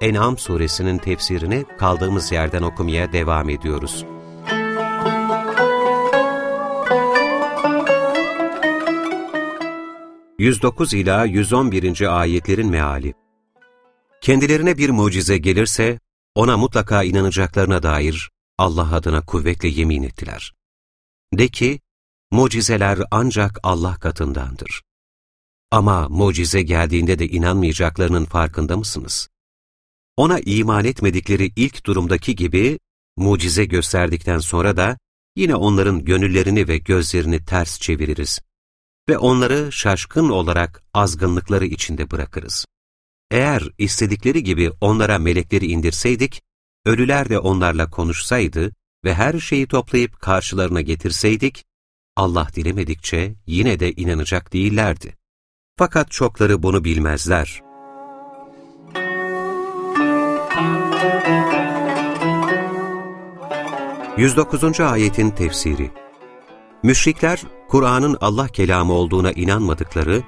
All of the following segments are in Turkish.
En'am suresinin tefsirini kaldığımız yerden okumaya devam ediyoruz. ...109 ila 111. ayetlerin meali. Kendilerine bir mucize gelirse, ona mutlaka inanacaklarına dair Allah adına kuvvetle yemin ettiler. De ki, mucizeler ancak Allah katındandır. Ama mucize geldiğinde de inanmayacaklarının farkında mısınız? Ona iman etmedikleri ilk durumdaki gibi, mucize gösterdikten sonra da yine onların gönüllerini ve gözlerini ters çeviririz ve onları şaşkın olarak azgınlıkları içinde bırakırız. Eğer istedikleri gibi onlara melekleri indirseydik, ölüler de onlarla konuşsaydı ve her şeyi toplayıp karşılarına getirseydik, Allah dilemedikçe yine de inanacak değillerdi. Fakat çokları bunu bilmezler. ...109. ayetin tefsiri Müşrikler, Kur'an'ın Allah kelamı olduğuna inanmadıkları,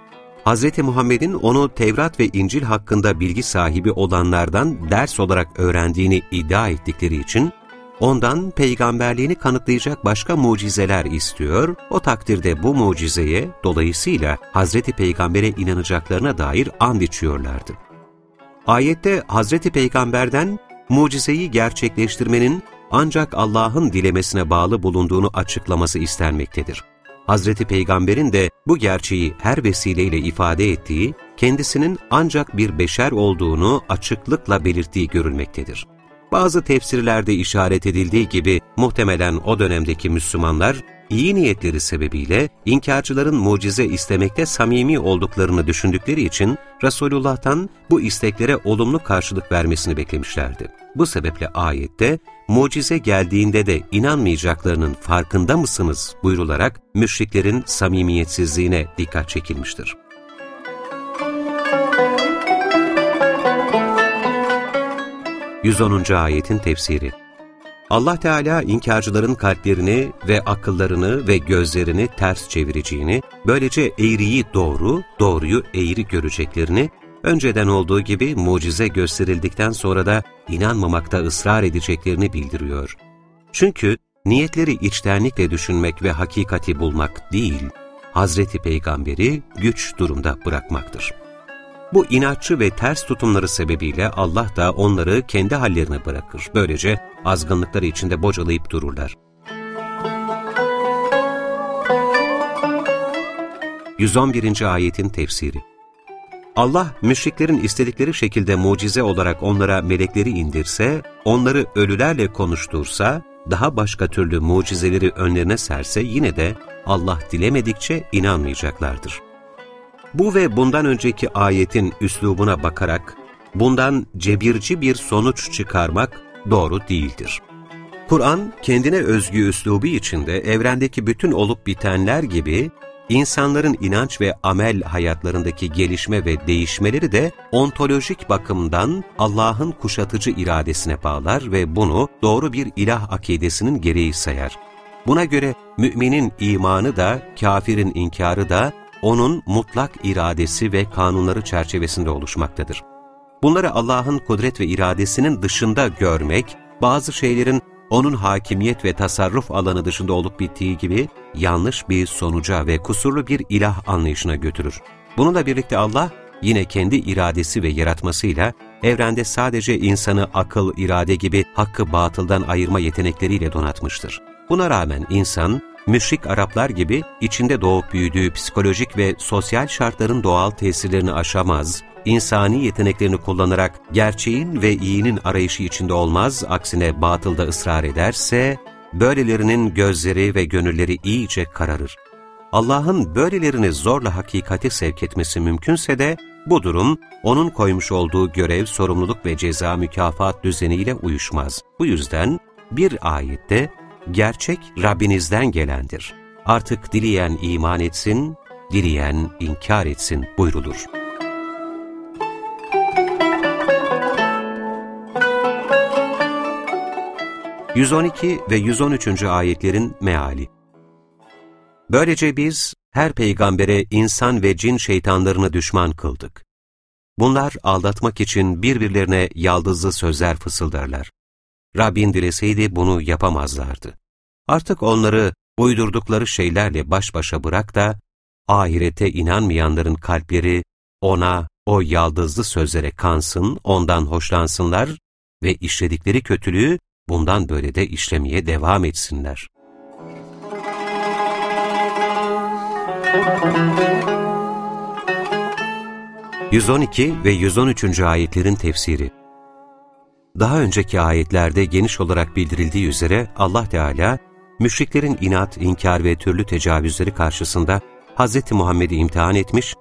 Hz. Muhammed'in onu Tevrat ve İncil hakkında bilgi sahibi olanlardan ders olarak öğrendiğini iddia ettikleri için, ondan peygamberliğini kanıtlayacak başka mucizeler istiyor, o takdirde bu mucizeye, dolayısıyla Hazreti Peygamber'e inanacaklarına dair and içiyorlardı. Ayette Hazreti Peygamber'den mucizeyi gerçekleştirmenin ancak Allah'ın dilemesine bağlı bulunduğunu açıklaması istenmektedir. Hazreti Peygamber'in de bu gerçeği her vesileyle ifade ettiği, kendisinin ancak bir beşer olduğunu açıklıkla belirttiği görülmektedir. Bazı tefsirlerde işaret edildiği gibi muhtemelen o dönemdeki Müslümanlar iyi niyetleri sebebiyle inkarcıların mucize istemekte samimi olduklarını düşündükleri için Resulullah'tan bu isteklere olumlu karşılık vermesini beklemişlerdi. Bu sebeple ayette mucize geldiğinde de inanmayacaklarının farkında mısınız buyrularak müşriklerin samimiyetsizliğine dikkat çekilmiştir. 110. ayetin tefsiri Allah Teala inkarcıların kalplerini ve akıllarını ve gözlerini ters çevireceğini, böylece eğriyi doğru, doğruyu eğri göreceklerini, önceden olduğu gibi mucize gösterildikten sonra da inanmamakta ısrar edeceklerini bildiriyor. Çünkü niyetleri içtenlikle düşünmek ve hakikati bulmak değil, Hazreti Peygamber'i güç durumda bırakmaktır. Bu inatçı ve ters tutumları sebebiyle Allah da onları kendi hallerine bırakır. Böylece azgınlıkları içinde bocalayıp dururlar. 111. ayetin tefsiri Allah, müşriklerin istedikleri şekilde mucize olarak onlara melekleri indirse, onları ölülerle konuştursa, daha başka türlü mucizeleri önlerine serse yine de Allah dilemedikçe inanmayacaklardır. Bu ve bundan önceki ayetin üslubuna bakarak, bundan cebirci bir sonuç çıkarmak doğru değildir. Kur'an, kendine özgü üslubu içinde evrendeki bütün olup bitenler gibi, insanların inanç ve amel hayatlarındaki gelişme ve değişmeleri de ontolojik bakımdan Allah'ın kuşatıcı iradesine bağlar ve bunu doğru bir ilah akidesinin gereği sayar. Buna göre müminin imanı da, kafirin inkarı da onun mutlak iradesi ve kanunları çerçevesinde oluşmaktadır. Bunları Allah'ın kudret ve iradesinin dışında görmek, bazı şeylerin onun hakimiyet ve tasarruf alanı dışında olup bittiği gibi yanlış bir sonuca ve kusurlu bir ilah anlayışına götürür. Bununla birlikte Allah yine kendi iradesi ve yaratmasıyla evrende sadece insanı akıl, irade gibi hakkı batıldan ayırma yetenekleriyle donatmıştır. Buna rağmen insan, müşrik Araplar gibi içinde doğup büyüdüğü psikolojik ve sosyal şartların doğal tesirlerini aşamaz, insani yeteneklerini kullanarak gerçeğin ve iyinin arayışı içinde olmaz, aksine batılda ısrar ederse, böylelerinin gözleri ve gönülleri iyice kararır. Allah'ın böylelerini zorla hakikate sevk etmesi mümkünse de, Bu durum, onun koymuş olduğu görev, sorumluluk ve ceza mükafat düzeniyle uyuşmaz. Bu yüzden bir ayette gerçek Rabbinizden gelendir. Artık dileyen iman etsin, dileyen inkar etsin buyrulur. ...112 ve 113. ayetlerin meali Böylece biz her peygambere insan ve cin şeytanlarını düşman kıldık. Bunlar aldatmak için birbirlerine yaldızlı sözler fısıldarlar. Rabbin dileseydi bunu yapamazlardı. Artık onları uydurdukları şeylerle baş başa bırak da, ahirete inanmayanların kalpleri ona, o yaldızlı sözlere kansın, ondan hoşlansınlar ve işledikleri kötülüğü bundan böyle de işlemeye devam etsinler. 112 ve 113. ayetlerin tefsiri Daha önceki ayetlerde geniş olarak bildirildiği üzere Allah Teala, müşriklerin inat, inkar ve türlü tecavüzleri karşısında Hz. Muhammed'i imtihan etmiş,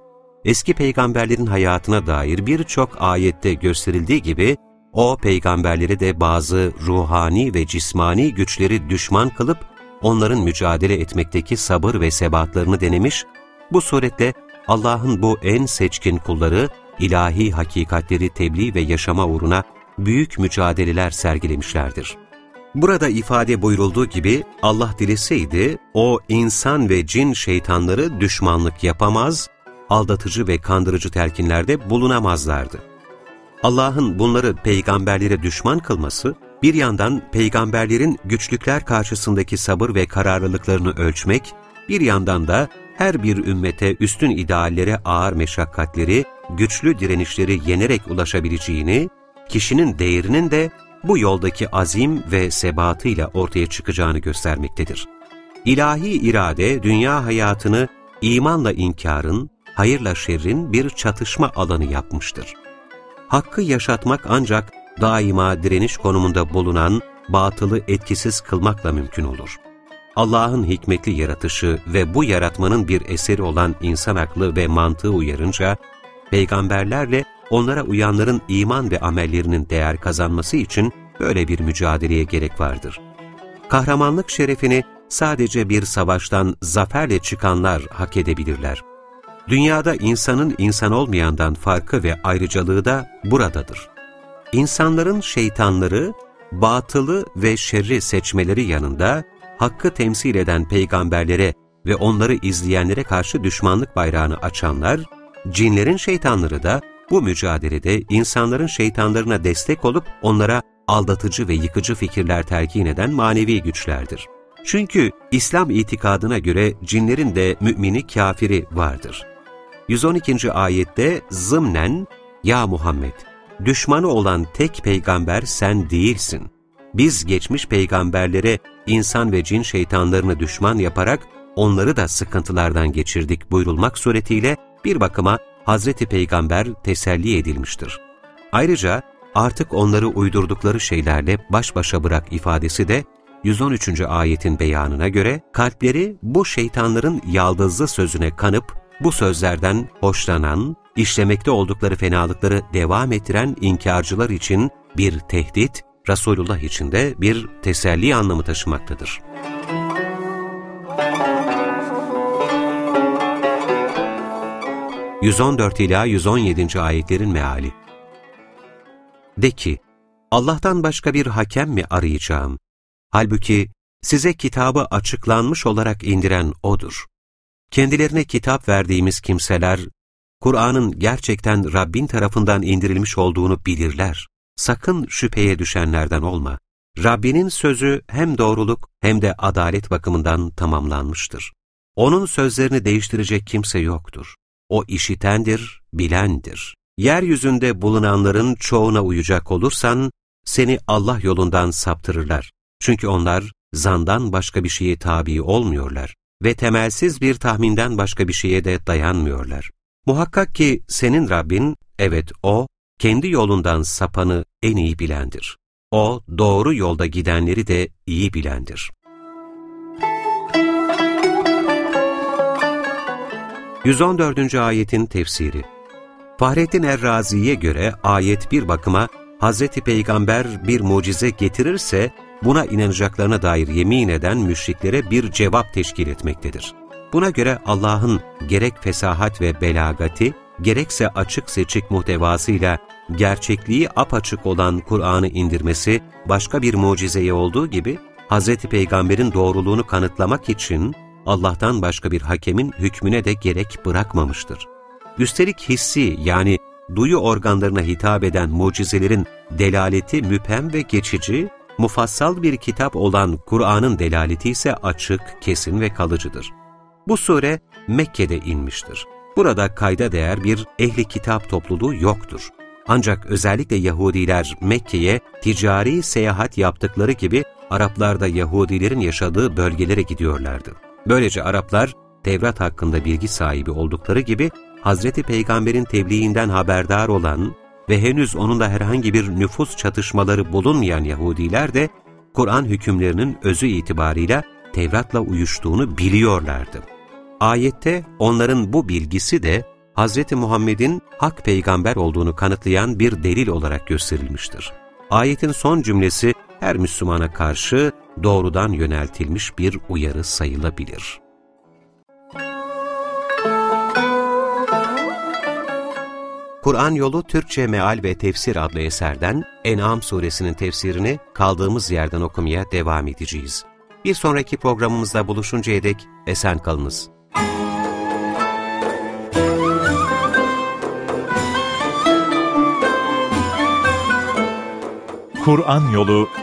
eski peygamberlerin hayatına dair birçok ayette gösterildiği gibi, o peygamberleri de bazı ruhani ve cismani güçleri düşman kılıp, onların mücadele etmekteki sabır ve sebatlarını denemiş, bu suretle Allah'ın bu en seçkin kulları, ilahi hakikatleri tebliğ ve yaşama uğruna büyük mücadeleler sergilemişlerdir. Burada ifade buyurulduğu gibi Allah dileseydi o insan ve cin şeytanları düşmanlık yapamaz, aldatıcı ve kandırıcı telkinlerde bulunamazlardı. Allah'ın bunları peygamberlere düşman kılması, bir yandan peygamberlerin güçlükler karşısındaki sabır ve kararlılıklarını ölçmek, bir yandan da her bir ümmete üstün ideallere ağır meşakkatleri, güçlü direnişleri yenerek ulaşabileceğini, kişinin değerinin de bu yoldaki azim ve sebatıyla ortaya çıkacağını göstermektedir. İlahi irade, dünya hayatını imanla inkarın, hayırla şerrin bir çatışma alanı yapmıştır. Hakkı yaşatmak ancak daima direniş konumunda bulunan batılı etkisiz kılmakla mümkün olur. Allah'ın hikmetli yaratışı ve bu yaratmanın bir eseri olan insan aklı ve mantığı uyarınca, peygamberlerle onlara uyanların iman ve amellerinin değer kazanması için böyle bir mücadeleye gerek vardır. Kahramanlık şerefini sadece bir savaştan zaferle çıkanlar hak edebilirler. Dünyada insanın insan olmayandan farkı ve ayrıcalığı da buradadır. İnsanların şeytanları, batılı ve şerri seçmeleri yanında, hakkı temsil eden peygamberlere ve onları izleyenlere karşı düşmanlık bayrağını açanlar, cinlerin şeytanları da bu mücadelede insanların şeytanlarına destek olup onlara aldatıcı ve yıkıcı fikirler telkin eden manevi güçlerdir. Çünkü İslam itikadına göre cinlerin de mümini kafiri vardır. 112. ayette zımnen, Ya Muhammed, düşmanı olan tek peygamber sen değilsin. Biz geçmiş peygamberlere insan ve cin şeytanlarını düşman yaparak onları da sıkıntılardan geçirdik buyurulmak suretiyle bir bakıma Hazreti Peygamber teselli edilmiştir. Ayrıca artık onları uydurdukları şeylerle baş başa bırak ifadesi de 113. ayetin beyanına göre kalpleri bu şeytanların yaldızlı sözüne kanıp bu sözlerden hoşlanan, işlemekte oldukları fenalıkları devam ettiren inkarcılar için bir tehdit, Resulullah için de bir teselli anlamı taşımaktadır. ...114 ila 117. ayetlerin meali De ki, Allah'tan başka bir hakem mi arayacağım? Halbuki size kitabı açıklanmış olarak indiren O'dur. Kendilerine kitap verdiğimiz kimseler, Kur'an'ın gerçekten Rabbin tarafından indirilmiş olduğunu bilirler. Sakın şüpheye düşenlerden olma. Rabbinin sözü hem doğruluk hem de adalet bakımından tamamlanmıştır. Onun sözlerini değiştirecek kimse yoktur. O işitendir, bilendir. Yeryüzünde bulunanların çoğuna uyacak olursan, seni Allah yolundan saptırırlar. Çünkü onlar zandan başka bir şeye tabi olmuyorlar ve temelsiz bir tahminden başka bir şeye de dayanmıyorlar. Muhakkak ki senin Rabbin, evet O, kendi yolundan sapanı en iyi bilendir. O, doğru yolda gidenleri de iyi bilendir. Yüz ayetin tefsiri Fahrettin Errazi'ye göre ayet bir bakıma Hz. Peygamber bir mucize getirirse buna inanacaklarına dair yemin eden müşriklere bir cevap teşkil etmektedir. Buna göre Allah'ın gerek fesahat ve belagati, gerekse açık seçik muhtevasıyla gerçekliği apaçık olan Kur'an'ı indirmesi başka bir mucizeye olduğu gibi, Hz. Peygamber'in doğruluğunu kanıtlamak için Allah'tan başka bir hakemin hükmüne de gerek bırakmamıştır. Üstelik hissi yani duyu organlarına hitap eden mucizelerin delaleti müphem ve geçici, mufassal bir kitap olan Kur'an'ın delaleti ise açık, kesin ve kalıcıdır. Bu sure Mekke'de inmiştir. Burada kayda değer bir ehli kitap topluluğu yoktur. Ancak özellikle Yahudiler Mekke'ye ticari seyahat yaptıkları gibi Araplar da Yahudilerin yaşadığı bölgelere gidiyorlardı. Böylece Araplar Tevrat hakkında bilgi sahibi oldukları gibi Hazreti Peygamber'in tebliğinden haberdar olan ve henüz onunla herhangi bir nüfus çatışmaları bulunmayan Yahudiler de Kur'an hükümlerinin özü itibarıyla Tevrat'la uyuştuğunu biliyorlardı. Ayette onların bu bilgisi de Hz. Muhammed'in hak peygamber olduğunu kanıtlayan bir delil olarak gösterilmiştir. Ayetin son cümlesi her Müslümana karşı doğrudan yöneltilmiş bir uyarı sayılabilir. Kur'an Yolu Türkçe Meal ve Tefsir adlı eserden En'am suresinin tefsirini kaldığımız yerden okumaya devam edeceğiz. Bir sonraki programımızda buluşuncaya dek esen kalınız. Kur'an Yolu